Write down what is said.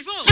違